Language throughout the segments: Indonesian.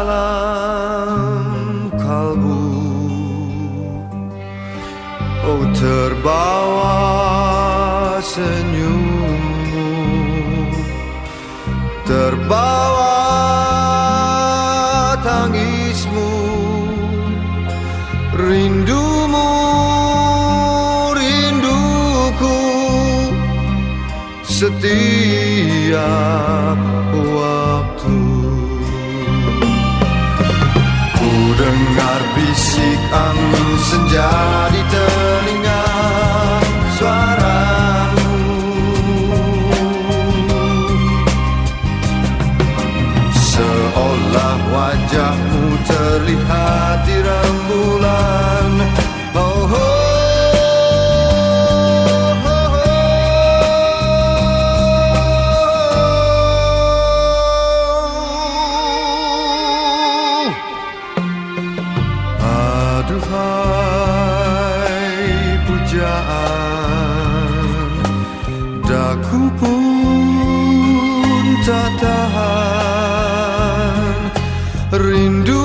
dalam kalbu. Oh terbawa senyummu. Terbawa tangismu. Rindumu, rinduku. Setiap waktu. Angin senja di telinga suaramu. Seolah wajahmu terlihat di Aduhai pujaan Daku pun tak tahan. Rindumu,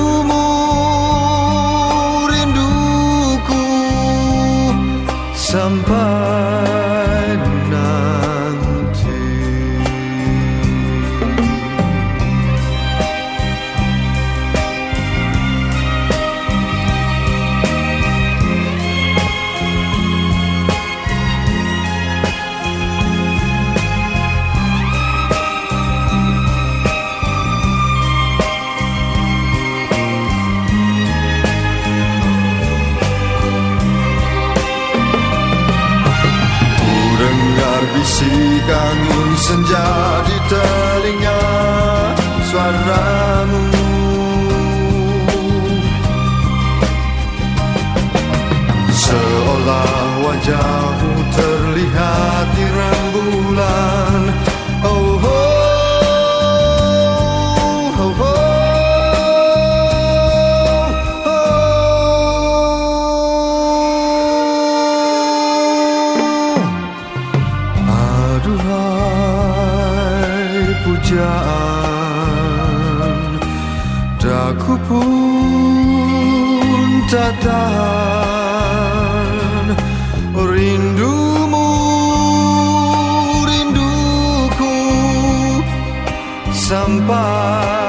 bisik angin senja di telinga suaramu. Seolah wajahmu kerajaan. Daku pun tak tahan. Rindumu, rinduku Sampai